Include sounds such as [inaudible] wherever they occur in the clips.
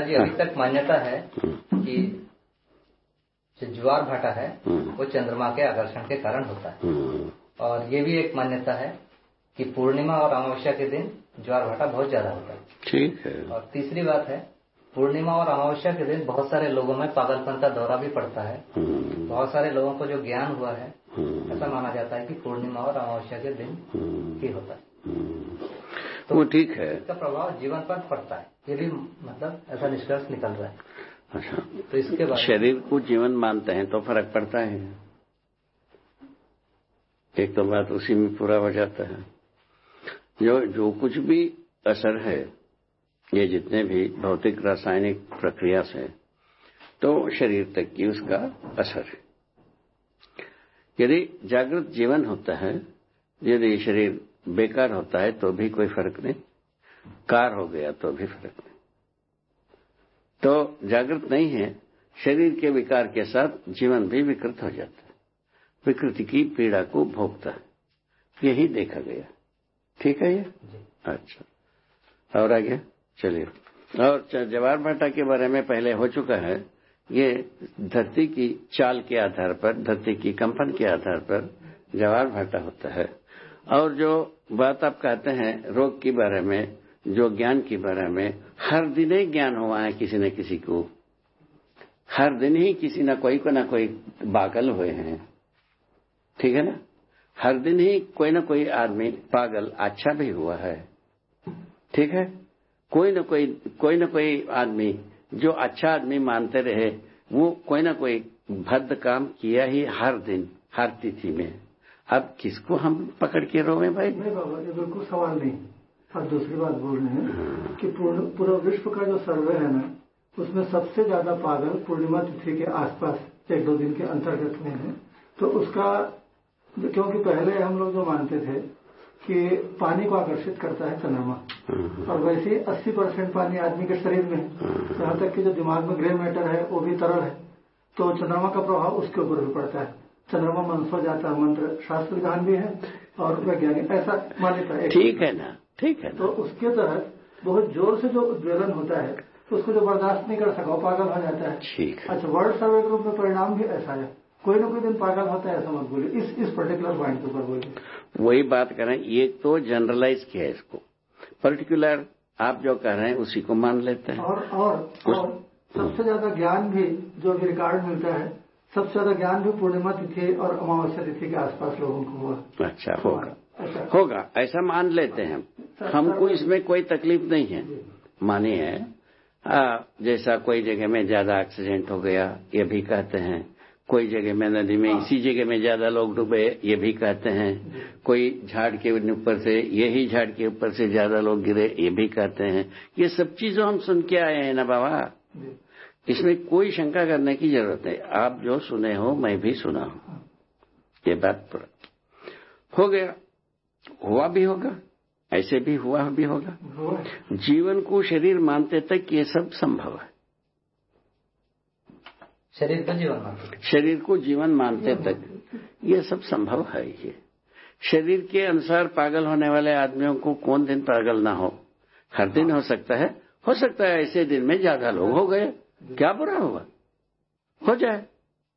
जी अभी तक मान्यता है हम्म, कि जो ज्वार भाटा है हम्म। वो चंद्रमा के आकर्षण के कारण होता है। और ये भी एक मान्यता है कि पूर्णिमा और अमावस्या के दिन ज्वार भाटा बहुत ज़्यादा होता है। ठीक है। और तीसरी बात है पूर्णिमा और अमावस्या के दिन बहुत सारे लोगों में पागलपन का दौरा भी पड़ता है। बहुत सारे लोगों को जो ज्ञान हुआ है ऐसा माना जाता है कि पूर्णिमा और अमावस्या के दिन ही। होता है। हम्म। वो ठीक है। इसका प्रभाव जीवन पर पड़ता है। ये भी मतलब ऐसा निष्कर्ष निकल रहा है। अच्छा। तो इसके बाद शरीर को जीवन मानते हैं तो फ़र्क पड़ता है। एक तो बात उसी में पूरा हो जाता है। जो जो कुछ भी असर है ये जितने भी भौतिक रासायनिक प्रक्रिया से तो शरीर तक की उसका असर है। यदि जागृत जीवन होता है यदि शरीर बेकार होता है तो भी कोई फ़र्क नहीं। कार हो गया तो भी फ़र्क नहीं। तो जागृत नहीं है शरीर के विकार के साथ जीवन भी विकृत हो जाता है। विकृति की पीड़ा को भोगता है। यही देखा गया। ठीक है ये? अच्छा। और आगे? चलिए। और जवाहर भाटा के बारे में पहले हो चुका है। ये धरती की चाल के आधार पर धरती की कंपन के आधार पर जवाहर भाटा होता है। और जो बात आप कहते हैं रोग के बारे में, जो ज्ञान के बारे में, हर दिन ही ज्ञान हुआ है किसी न किसी को। हर दिन ही किसी न कोई को न कोई पागल हुए हैं। ठीक है ना? हर दिन ही कोई न कोई आदमी पागल अच्छा भी हुआ है। ठीक है? कोई न कोई कोई न कोई आदमी, जो अच्छा आदमी मानते रहे, वो कोई न कोई भद्द काम किया ही हर दिन, हर तिथि में। अब किसको हम पकड़ के रोवे भाई? नहीं बाबा ये बिल्कुल सवाल नहीं। आप दूसरी बात बोल रहे हैं कि पूरा विश्व का जो सर्वे है ना उसमें सबसे ज़्यादा पागल पूर्णिमा तिथि के आसपास एक दो दिन के अंतर्गत में है। तो उसका क्योंकि पहले हम लोग जो मानते थे कि पानी को आकर्षित करता है चंद्रमा और वैसे ही 80 परसेंट पानी आदमी के शरीर में है। यहाँ तक कि जो दिमाग में ग्रे मैटर है वो भी तरल है। तो चंद्रमा का प्रभाव उसके ऊपर भी पड़ता है। चंद्रमा मनसो जाता है मंत्र शास्त्र विधान भी है और वैज्ञानिक ऐसा मान्यता है। ठीक है ना ठीक है तो उसके तहत बहुत ज़ोर से जो उद्वेलन होता है तो उसको जो बर्दाश्त नहीं कर सका वो पागल हो जाता है। ठीक है। अच्छा वर्ल्ड सर्वे के रूप में परिणाम भी ऐसा है। कोई ना कोई दिन पागल होता है ऐसा मत बोलिए। इस इस पर्टिकुलर पॉइंट के ऊपर बोलिए। वही बात करें एक तो जनरलाइज किया है इसको। पर्टिकुलर आप जो कह रहे हैं उसी को मान लेते हैं। और और और सबसे ज़्यादा ज्ञान भी जो भी रिकॉर्ड मिलता है सबसे ज़्यादा ज्ञान भी पूर्णिमा तिथि और अमावस्या तिथि के आसपास लोगों को हुआ। अच्छा होगा। ऐसा होगा ऐसा मान लेते हैं हम। हमको इसमें कोई तकलीफ़ नहीं है। मानिए आ, जैसा कोई जगह में ज़्यादा एक्सीडेंट हो गया ये भी कहते हैं। कोई जगह में नदी में इसी जगह में ज़्यादा लोग डूबे ये भी कहते हैं। कोई झाड़ के ऊपर से यही झाड़ के ऊपर से ज़्यादा लोग गिरे ये भी कहते हैं। ये सब चीज़ों हम सुन के आए हैं ना बाबा। इसमें कोई शंका करने की ज़रूरत नहीं। आप जो सुने हो मैं भी सुना हूँ। ये बात पूरा हो गया। हुआ भी होगा। ऐसे भी हुआ भी होगा। जीवन को शरीर मानते तक ये सब संभव है। शरीर का जीवन मानते शरीर को जीवन मानते तक ये सब संभव है ये। शरीर के अनुसार पागल होने वाले आदमियों को कौन दिन पागल ना हो? हर दिन हो सकता है। हो सकता है ऐसे दिन में ज़्यादा लोग हो गए। क्या बुरा हुआ? हो जाए।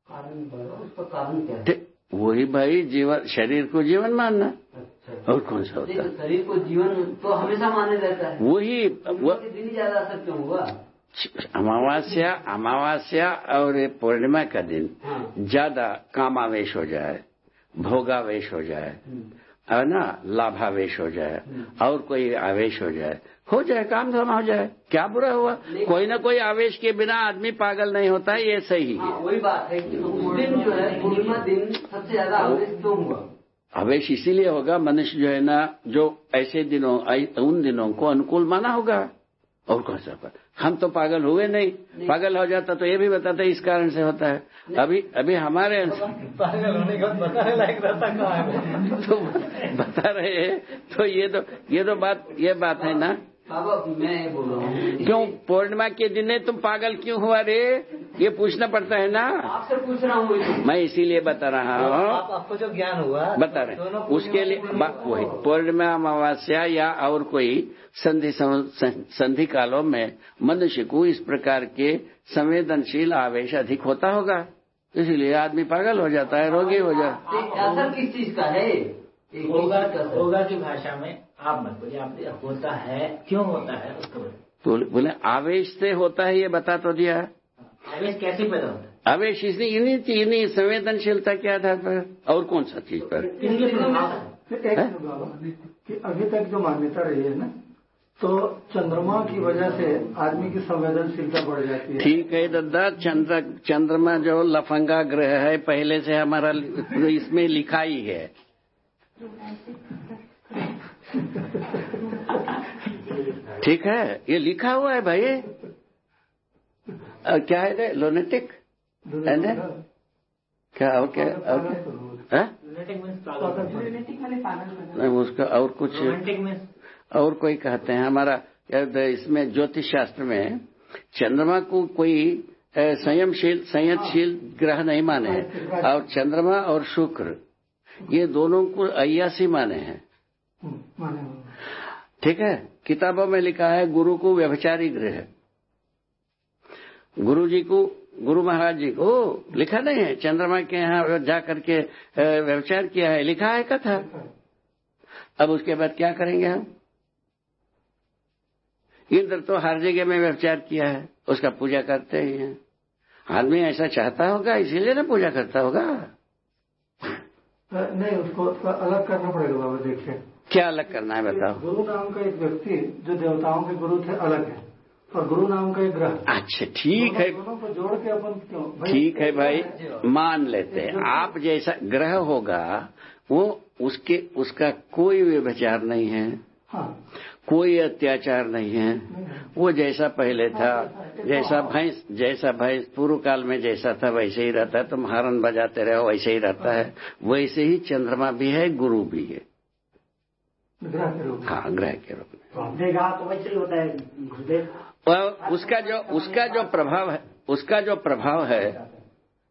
कारण उसका कारण क्या है? ठीक, वही भाई जीवन शरीर को जीवन मानना। अच्छा। और कौन सा होता? है शरीर को जीवन तो हमेशा माने रहता है। वही वो दिन ही ज़्यादा सत्य हुआ? अमावस्या अमावस्या और ये पूर्णिमा का दिन। हाँ। ज़्यादा कामावेश हो जाए भोगावेश हो जाए। है ना लाभावेश हो जाए और कोई आवेश हो जाए। हो जाए काम धर्म हो जाए। क्या बुरा हुआ? कोई ना कोई आवेश के बिना आदमी पागल नहीं होता है ये सही हाँ, है वही बात है कि उस दिन जो है पूर्णिमा दिन सबसे ज़्यादा आवेश क्यों हुआ। आवेश इसीलिए होगा मनुष्य जो है ना जो ऐसे दिनों उन दिनों को अनुकूल माना होगा। और कौन सा हम तो पागल हुए नहीं। नहीं। पागल हो जाता तो ये भी बताते इस कारण से होता है। अभी अभी हमारे पागल होने का बताने लायक रहता कहा है? तो बता रहे हैं तो ये तो ये तो बात ये बात है ना। बाबा मैं बोल रहा हूँ। क्यों? पूर्णिमा के दिन तुम पागल क्यों हुआ रे? ये पूछना पड़ता है ना? आपसे पूछ रहा हूँ मैं इसीलिए बता रहा आप, हूँ। आपको जो ज्ञान हुआ बता रहे उसके लिए वही पूर्णिमा अमावस्या या और कोई संधि संधि कालों में मनुष्य को इस प्रकार के संवेदनशील आवेश अधिक होता होगा। इसलिए आदमी पागल हो जाता है रोगी हो जाता ये असर किस चीज़ का है? किस होगा चीज़ का होगा की भाषा में आप मत बोलिए आप होता है क्यों होता है उसको बोले बोले आवेश से होता है ये बता तो दिया। आवेश कैसे पैदा होता है? आवेश इसलिए इन्हीं इन्हीं संवेदनशीलता के आधार पर और कौन सा चीज़ पर? बाबा कि अभी तक जो मान्यता रही है ना तो चंद्रमा की वजह से आदमी की संवेदनशीलता बढ़ जाती है। ठीक है दादा चंद्र चंद्रमा जो लफंगा ग्रह है पहले से हमारा इसमें लिखा ही है। [laughs] ठीक है ये लिखा हुआ है भाई। क्या है रे? लोनेटिक है ना? क्या? और क्या? और क्या? हाँ? उसका और कुछ और कोई कहते हैं। हमारा इसमें ज्योतिष शास्त्र में चंद्रमा को कोई संयमशील संयतशील ग्रह नहीं माने हैं। और चंद्रमा और शुक्र ये दोनों को अयासी माने हैं। हम्म, माने हुए। ठीक है? किताबों में लिखा है गुरु को व्यभिचारी ग्रह। गुरु जी को गुरु महाराज जी को लिखा नहीं है। चंद्रमा के यहाँ जा करके व्यवचार किया है। लिखा है कथा। अब उसके बाद क्या करेंगे हम? इंद्र तो हर जगह में व्यवचार किया है। उसका पूजा करते ही हैं। आदमी ऐसा चाहता होगा इसीलिए ना पूजा करता होगा। नहीं उसको अलग करना पड़ेगा बाबा देखिए। क्या अलग करना है बताओ। गुरु नाम का एक व्यक्ति जो देवताओं के गुरु थे अलग है। और गुरु नाम का एक ग्रह अच्छा ठीक है। दोनों को जोड़ के अपन ठीक है भाई मान लेते हैं। आप जैसा ग्रह होगा वो उसके उसका कोई व्यभिचार नहीं है। हाँ। कोई अत्याचार नहीं है। वो जैसा पहले था जैसा भैंस जैसा भैंस पूर्व काल में जैसा था वैसे ही रहता है। तुम हारन बजाते रहो वैसे ही रहता है। वैसे ही चंद्रमा भी है गुरु भी है। ग्रह के रूप में। हाँ ग्रह के रूप में। तो वैसे ही होता है गुरुदेव। और उसका जो उसका जो प्रभाव है उसका जो प्रभाव है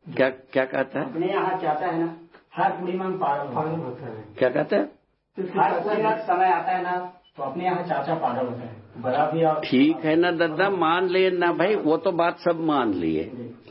क्या क्या कहता है? अपने यहाँ चाहता है ना हर पूर्णिमा में पागल होता है। क्या कहते हैं? हर पूर्णिमा समय आता है ना तो अपने यहाँ चाचा पागल होता है। बड़ा भी और ठीक है ना दादा मान लिए ना भाई वो तो बात सब मान लिए।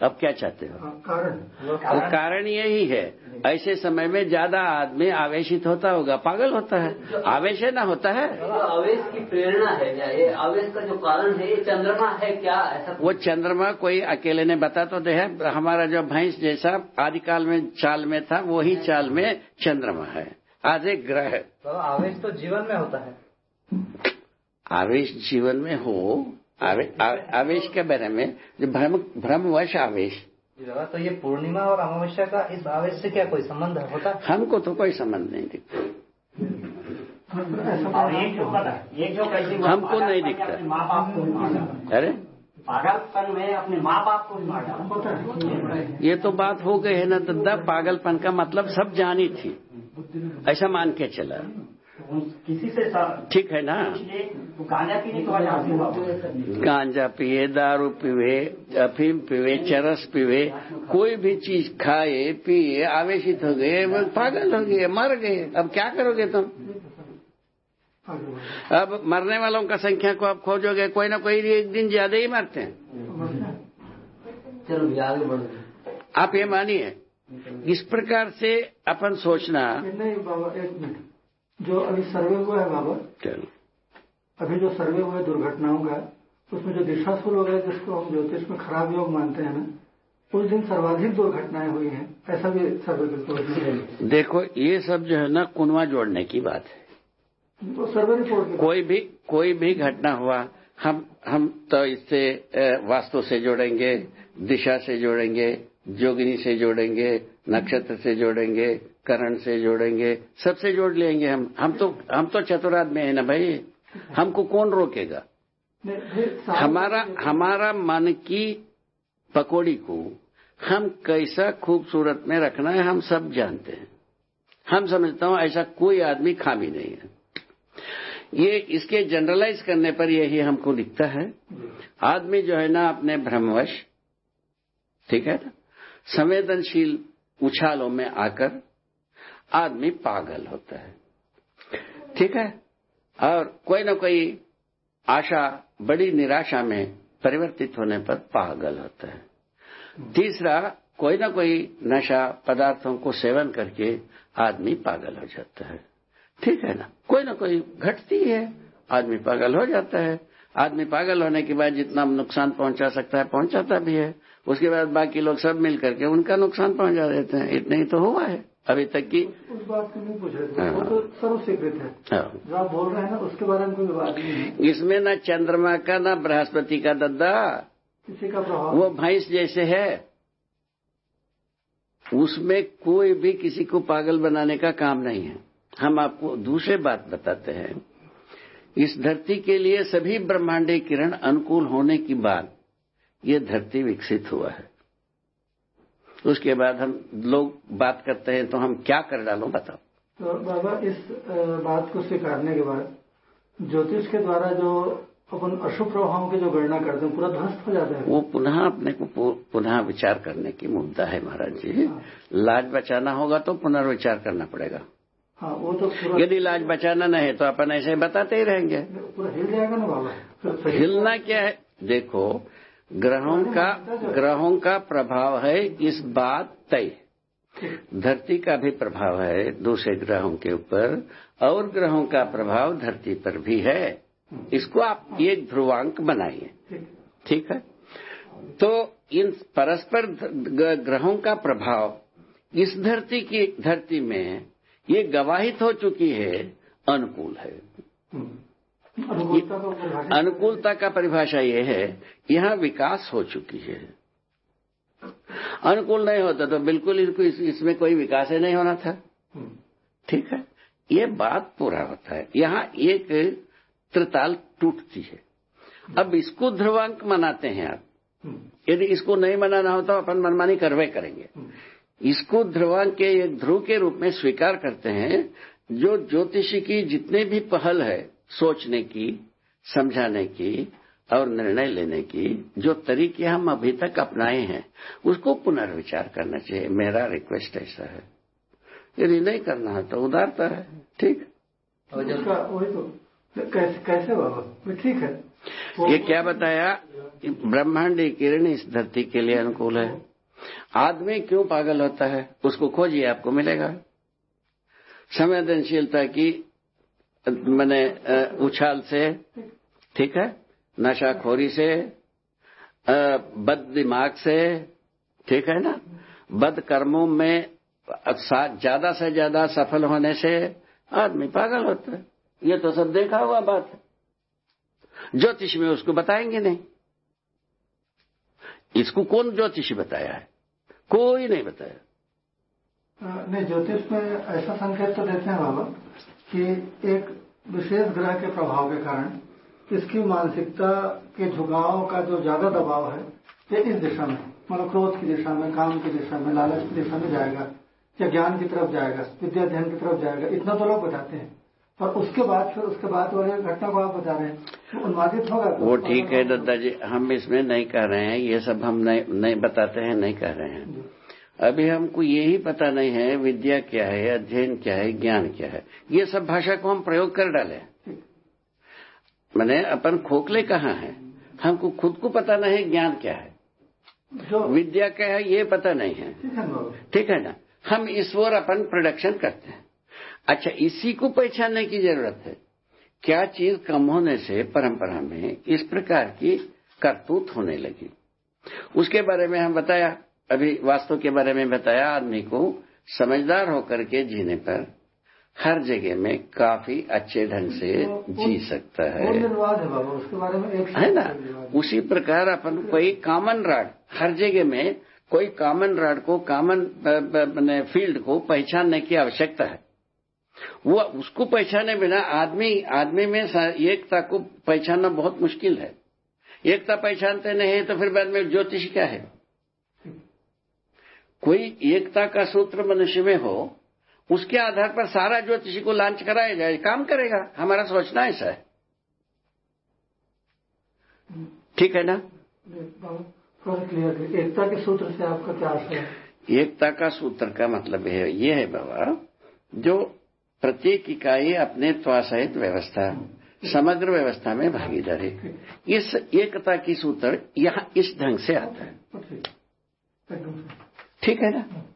अब क्या चाहते हो? हाँ, कारण। कारण यही है। ऐसे समय में ज़्यादा आदमी आवेशित होता होगा पागल होता है। आवेश है ना होता है? आवेश की प्रेरणा है क्या? ये आवेश का जो कारण है ये चंद्रमा है क्या? ऐसा वो चंद्रमा कोई अकेले ने बता तो दे है। हमारा जो भैंस जैसा आदिकाल में चाल में था वही चाल में चंद्रमा है आज एक ग्रह तो आवेश तो जीवन में होता है। आवेश जीवन में हो आवे, आ, आवेश के बारे में जो भ्रम भ्रमवश आवेश। तो ये पूर्णिमा और अमावस्या का इस आवेश से क्या कोई संबंध होता है? हमको तो कोई संबंध नहीं दिखता। है? हमको नहीं दिखता। माँ बाप को अरे? पागलपन में अपने माँ बाप को है ये तो बात हो गई है ना दादा पागलपन का मतलब सब जानी थी। ऐसा मान के चला। किसी से ठीक है ना? तो गांजा पीने के बाद गांजा पिए दारू पीवे अफीम पीवे चरस पीवे कोई भी चीज़ खाए पिए आवेशित हो गए पागल हो गए मर गए। अब क्या करोगे तुम? अब मरने वालों का संख्या को आप खोजोगे कोई ना कोई एक दिन ज़्यादा ही मरते हैं। चलो आगे बढ़ो। आप ये मानिए इस प्रकार से अपन सोचना नहीं बाबा एक मिनट। जो अभी सर्वे हुआ है बाबा चलो। अभी जो सर्वे हुआ है दुर्घटनाओं का उसमें जो दिशाशूल वगैरह जिसको हम ज्योतिष में खराब योग मानते हैं ना उस दिन सर्वाधिक दुर्घटनाएँ हुई हैं। ऐसा भी सर्वे रिपोर्ट में देखो ये सब जो है ना कुनवा जोड़ने की बात है। वो सर्वे रिपोर्ट कोई भी कोई भी घटना हुआ हम हम तो इससे वास्तु से जोड़ेंगे दिशा से जोड़ेंगे जोगिनी से जोड़ेंगे नक्षत्र से जोड़ेंगे करण से जोड़ेंगे सबसे जोड़ लेंगे हम। हम तो हम तो चतुराद में है ना भाई। हमको कौन रोकेगा? हमारा हमारा मन की पकौड़ी को हम कैसा खूबसूरत में रखना है हम सब जानते हैं। हम समझता हूँ ऐसा कोई आदमी खामी नहीं है। ये इसके जनरलाइज करने पर यही हमको दिखता है। आदमी जो है ना अपने भ्रमवश ठीक है ना संवेदनशील उछालों में आकर आदमी पागल होता है। ठीक है? और कोई ना कोई आशा, बड़ी निराशा में परिवर्तित होने पर पागल होता है। तीसरा, कोई ना कोई नशा पदार्थों को सेवन करके आदमी पागल हो जाता है। ठीक है ना? कोई ना कोई घटती है आदमी पागल हो जाता है। आदमी पागल होने के बाद जितना नुकसान पहुँचा सकता है, पहुंचाता भी है। उसके बाद बाकी लोग सब मिल करके उनका नुकसान पहुँचा देते हैं। इतना ही तो हुआ है। अभी तक की। उस बात को नहीं पूछ रहे वो तो सर्व स्वीकृत है। हाँ। जो आप बोल रहे हैं ना उसके बारे में कोई विवाद नहीं इसमें न चंद्रमा का न बृहस्पति का दद्दा। किसी का प्रभाव वो भैंस जैसे है। उसमें कोई भी किसी को पागल बनाने का काम नहीं है। हम आपको दूसरे बात बताते हैं। इस धरती के लिए सभी ब्रह्मांडीय किरण अनुकूल होने की बाद ये धरती विकसित हुआ है। उसके बाद हम लोग बात करते हैं तो हम क्या कर डालो बताओ। तो बाबा इस बात को स्वीकारने के बाद ज्योतिष के द्वारा जो अपन अशुभ प्रभावों की जो गणना करते हैं पूरा ध्वस्त हो जाता है। वो पुनः अपने को पुनः विचार करने की मुद्दा है महाराज जी। लाज बचाना होगा तो पुनर्विचार करना पड़ेगा। हाँ वो तो यदि लाज बचाना नहीं है तो अपन ऐसे बताते ही रहेंगे। पूरा हिल जाएगा ना बाबा। हिलना क्या है? देखो ग्रहों का ग्रहों का प्रभाव है इस बात तय। धरती का भी प्रभाव है दूसरे ग्रहों के ऊपर, और ग्रहों का प्रभाव धरती पर भी है। इसको आप एक ध्रुवांक बनाइए। ठीक है? तो इन परस्पर ग्रहों का प्रभाव इस धरती की, धरती में ये गवाहित हो चुकी है, अनुकूल है। अनुकूलता को परिभाषा ये है यहाँ विकास हो चुकी है। अनुकूल नहीं होता तो बिल्कुल इनको इस, इसमें कोई विकास ही नहीं होना था। ठीक है? ये बात पूरा होता है। यहाँ एक त्रिताल टूटती है। अब इसको ध्रुवांक मनाते हैं आप। यदि इसको नहीं मनाना होता तो अपन मनमानी करवे करेंगे। इसको ध्रुवांक के एक ध्रुव के रूप में स्वीकार करते हैं जो ज्योतिषी की जितने भी पहल है सोचने की समझाने की और निर्णय लेने की जो तरीके हम अभी तक अपनाए हैं उसको पुनर्विचार करना चाहिए। मेरा रिक्वेस्ट ऐसा है। यदि नहीं करना है तो उदारता है। ठीक? और वही तो। कैसे कैसे बाबा? ठीक है। ये क्या बताया? कि ब्रह्मांडी किरण इस धरती के लिए अनुकूल है। आदमी क्यों पागल होता है? उसको खोजिए आपको मिलेगा। संवेदनशीलता की मैंने उछाल से, ठीक है, नशाखोरी से बद दिमाग से, ठीक है ना, बद कर्मों में ज़्यादा से ज़्यादा सफल होने से आदमी पागल होता है। ये तो सब देखा हुआ बात है। ज्योतिष में उसको बताएँगे नहीं। इसको कौन ज्योतिष बताया है? कोई नहीं बताया। नहीं, ज्योतिष में ऐसा संकेत तो देते हैं बाबा कि एक विशेष ग्रह के प्रभाव के कारण इसकी मानसिकता के झुकाव का जो ज़्यादा दबाव है ये इस दिशा में मतलब क्रोध की दिशा में काम की दिशा में लालच की दिशा में जाएगा या ज्ञान की तरफ़ जाएगा विद्या अध्ययन की तरफ़ जाएगा इतना तो लोग बताते हैं। और उसके बाद फिर उसके बाद वाले घटना को आप बता रहे हैं तो उन्मादित होगा तो वो ठीक है दत्ता जी हम इसमें नहीं कह रहे हैं ये सब हम नहीं, नहीं बताते हैं नहीं कह रहे हैं। अभी हमको यही पता नहीं है विद्या क्या है अध्ययन क्या है ज्ञान क्या है। ये सब भाषा को हम प्रयोग कर डाले। मैंने अपन खोखले कहाँ हैं? हमको खुद को पता नहीं है ज्ञान क्या है। विद्या क्या है ये पता नहीं है। ठीक है ना? ठीक है ना? हम इस ओर अपन प्रोडक्शन करते हैं। अच्छा इसी को पहचानने की ज़रूरत है। क्या चीज़ कम होने से परंपरा में इस प्रकार की करतूत होने लगी? उसके बारे में हम बताया। अभी वास्तव के बारे में बताया आदमी को समझदार होकर के जीने पर हर जगह में काफ़ी अच्छे ढंग से जी सकता है। है ना? उसी प्रकार अपन कोई कॉमन राड हर जगह में कोई कॉमन राड को कॉमन मैंने फ़ील्ड को पहचानने की आवश्यकता है। वो उसको पहचाने बिना आदमी आदमी में एकता को पहचानना बहुत मुश्किल है। एकता पहचानते नहीं है तो फिर बाद में ज्योतिष क्या है? कोई एकता का सूत्र मनुष्य में हो उसके आधार पर सारा ज्योतिषी को लॉन्च कराया जाए काम करेगा। हमारा सोचना ऐसा है। ठीक है ना? एकता के सूत्र से आपका क्या है? एकता का सूत्र का मतलब है ये है बाबा जो प्रत्येक इकाई अपने त्वासहित व्यवस्था समग्र व्यवस्था में भागीदार है इस एकता की सूत्र यहाँ इस ढंग से आता है। ठीक है ना?